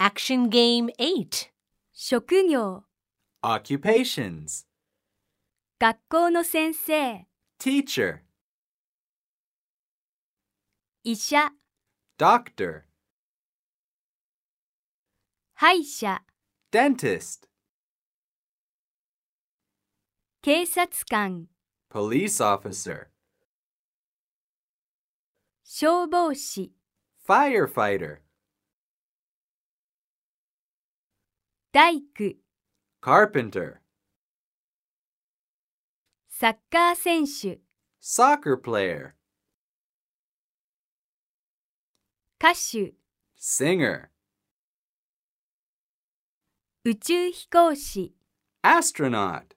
Action Game 8. 職業、 Occupations. 学校の先生、 Teacher. 医者、 Doctor. 歯医者、 Dentist. 警察官、 Police officer. 消防士、 Firefighter. 大工、 Carpenter. サッカー選手、 Soccer player. 歌手、 Singer. 宇宙飛行士。 Astronaut.